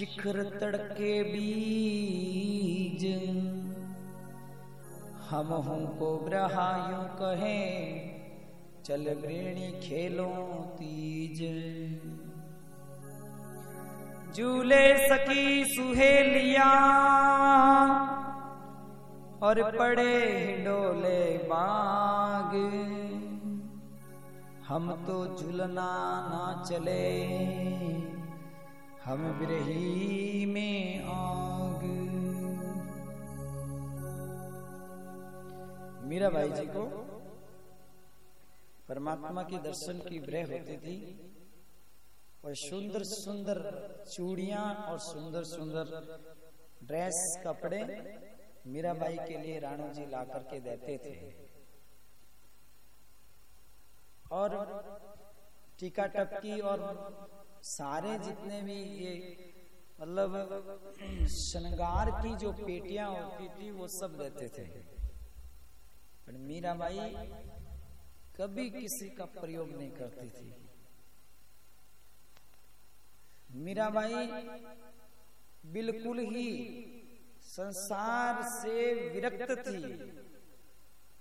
शिखर तड़के बीज। हम को ब्रहायु कहे, चल ग्रेणी खेलो तीज। झूले सकी सुहेलिया और पड़े हिडोले बाग। हम तो झुलना ना चले। हम बिरही में आग। मीरा भाई जी को परमात्मा के दर्शन की व्रह होती थी और सुंदर सुंदर चूड़ियाँ और सुंदर सुंदर ड्रेस कपड़े मीराबाई के लिए राणू जी ला करके देते थे। और टीका टपकी और सारे जितने भी ये मतलब श्रृंगार की जो पेटियाँ होती थी, वो सब देते थे। पर मीरा मीराबाई कभी किसी का प्रयोग नहीं करती थी। मीराबाई बिल्कुल ही संसार से विरक्त थी।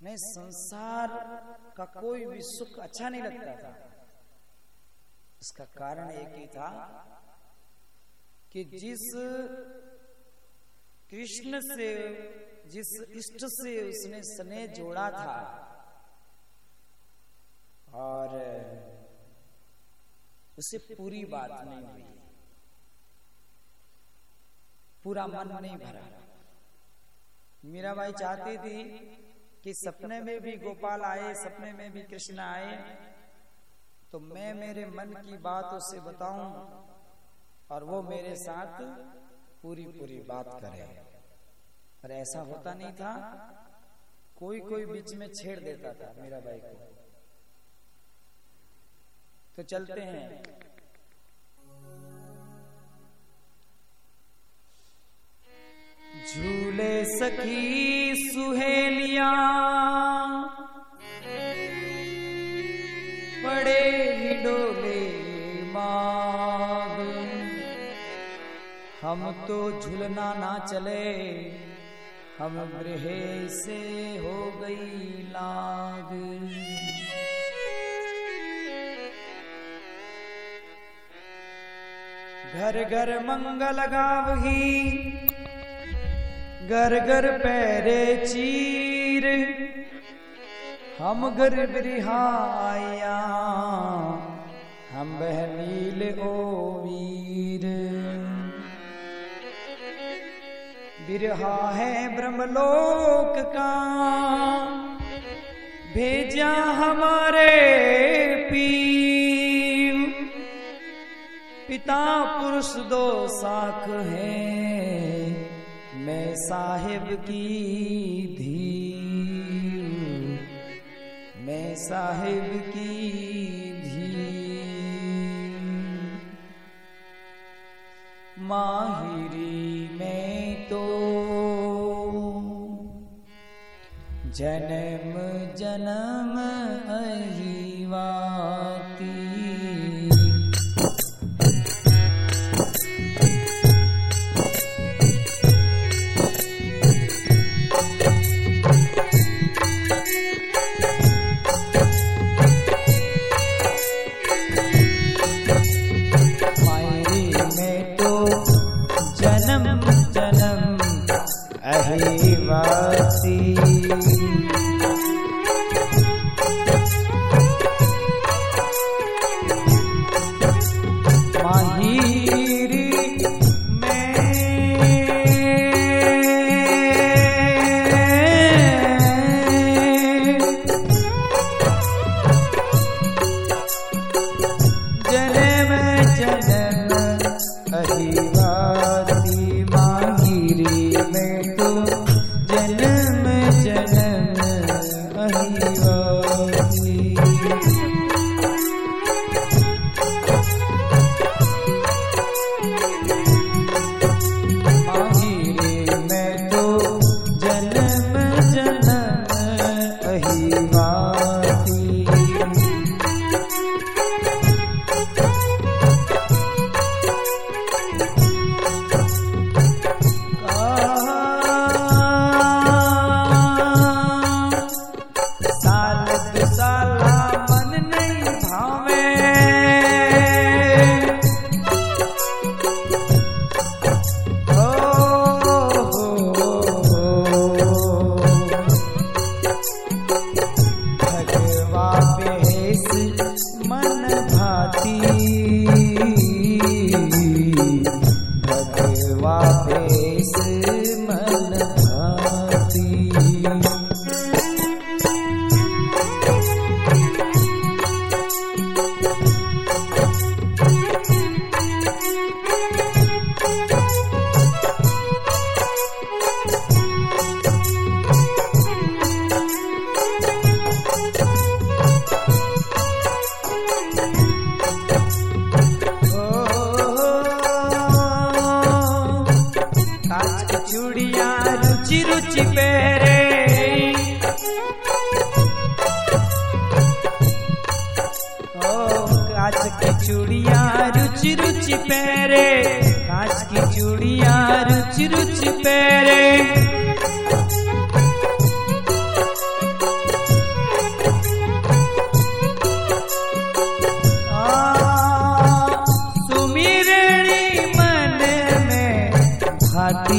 नहीं, संसार का कोई भी सुख अच्छा नहीं लगता था। इसका कारण एक ही था कि जिस कृष्ण से, जिस इष्ट से उसने स्नेह जोड़ा था, और उसे पूरी बात नहीं हुई। पूरा मन नहीं भरा। मीरा मीराबाई चाहती थी कि सपने में भी गोपाल आए, सपने में भी कृष्ण आए तो मैं मेरे मन की बात उसे बताऊँ और वो मेरे साथ पूरी पूरी बात करे। पर ऐसा होता नहीं था। कोई कोई बीच में छेड़ देता था मेरा भाई को। तो चलते हैं। झूले सखी सुहेलिया। हम तो झूलना ना चले। हम ब्रहे से हो गई लाग। घर घर मंगल गावही घर घर पैरे चीर। हम घर बिहाया हम बहनील ओ वीर। बिरहा है ब्रह्मलोक का। भेजा हमारे पीर। पिता पुरुष दो साख हैं, मैं साहिब की धी मैं साहिब की धी माहिरी में तो जन्म जन्म अहिवाती 哎。my pain. चूड़िया रुचि रुचि पेरे ओ कांच की चूड़िया रुचि रुचि पेरे कांच की चूड़िया रुचि रुचि पेरे भाती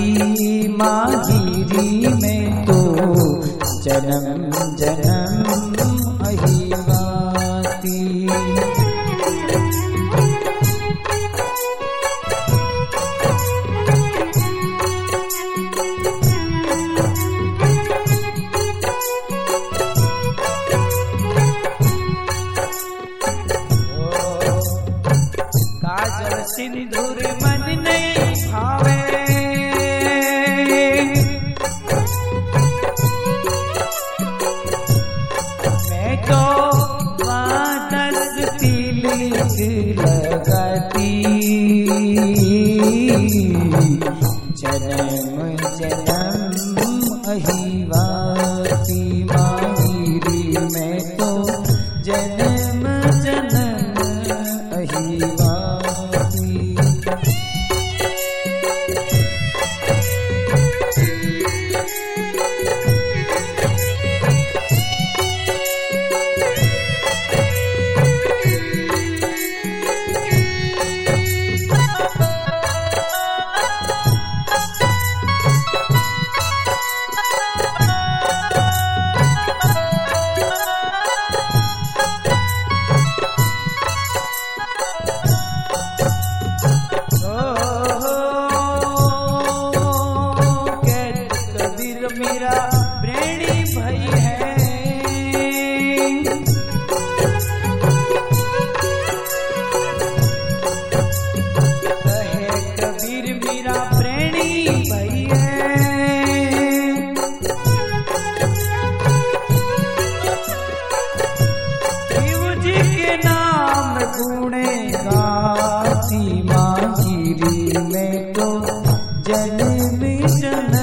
को जल मिशन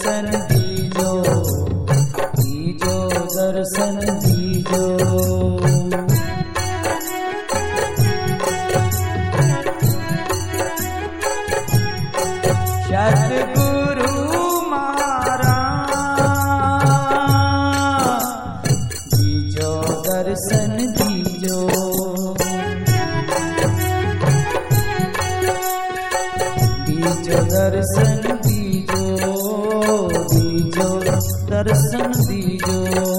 दर्शन दीजो दीजो दर्शन दीजो। दर्शन दीजो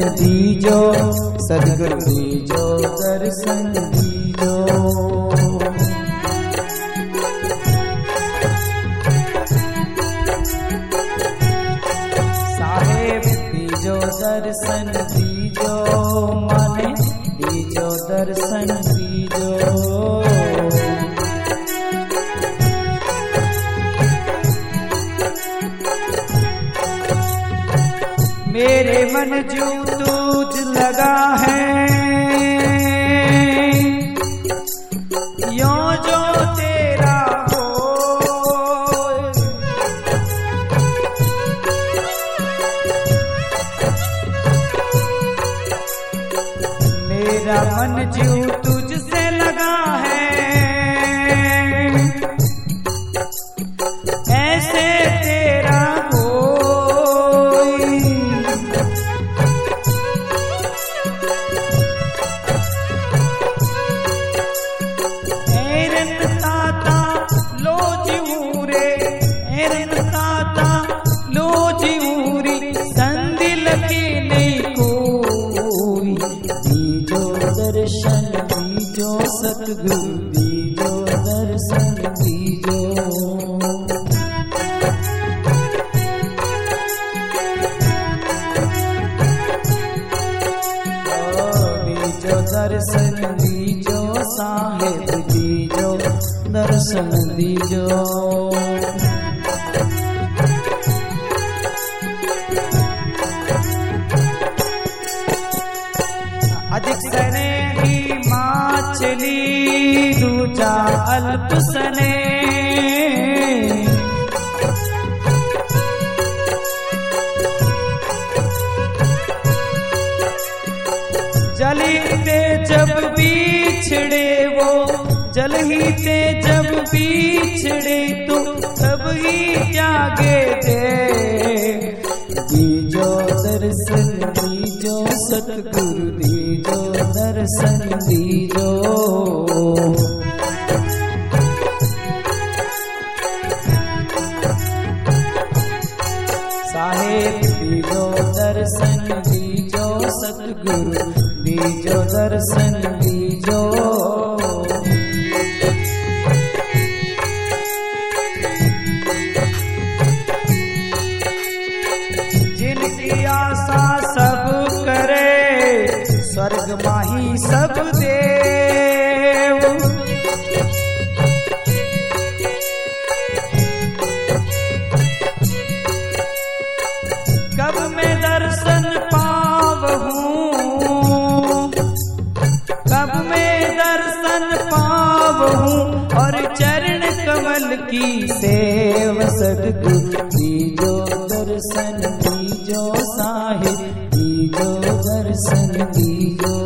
दीजो, सदगुरु दीजो, दर्शन दीजो। साहेब दीजो, दर्शन दीजो, माने दीजो, दर्शन दीजो। मेरे मन जो मेरा मन जीव तुझसे लगा है। अल्प सने। जली ते जब बिछड़े वो जल ही ते जब बिछड़े तो तब ही जागे दे दीजो दर्शन, दीजो सतगुरु, दीजो दर्शन, दीजो। दर्शन दीजो दीजो दर्शन दीजो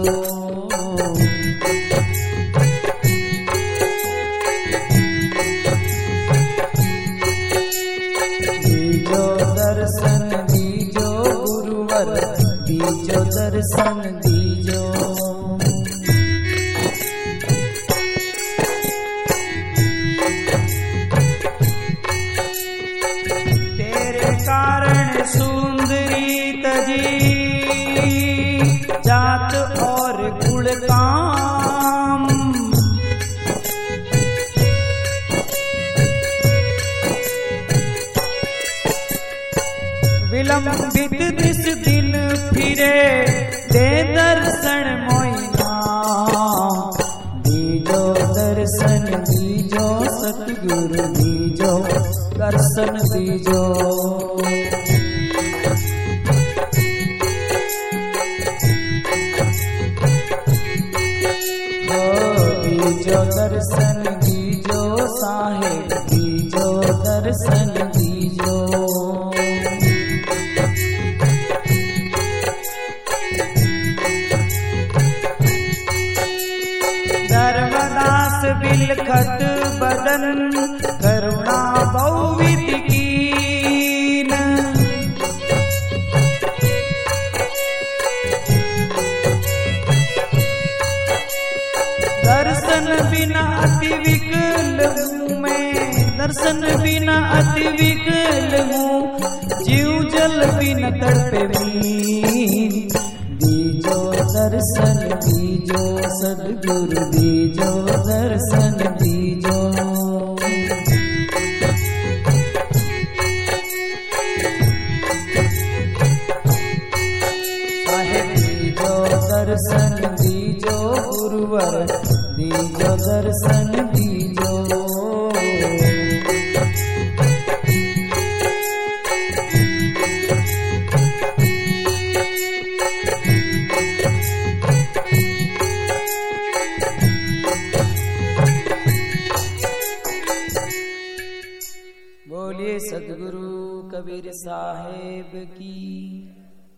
दर्शन दीजो दर्शन अति विकल हूँ। जीव जल बिना तड़पे मीन दीजो दर्शन दीजो सदगुरु दीजो दर्शन दीजो दर्शन दीजो गुरुवर दीजो दर्शन दीजो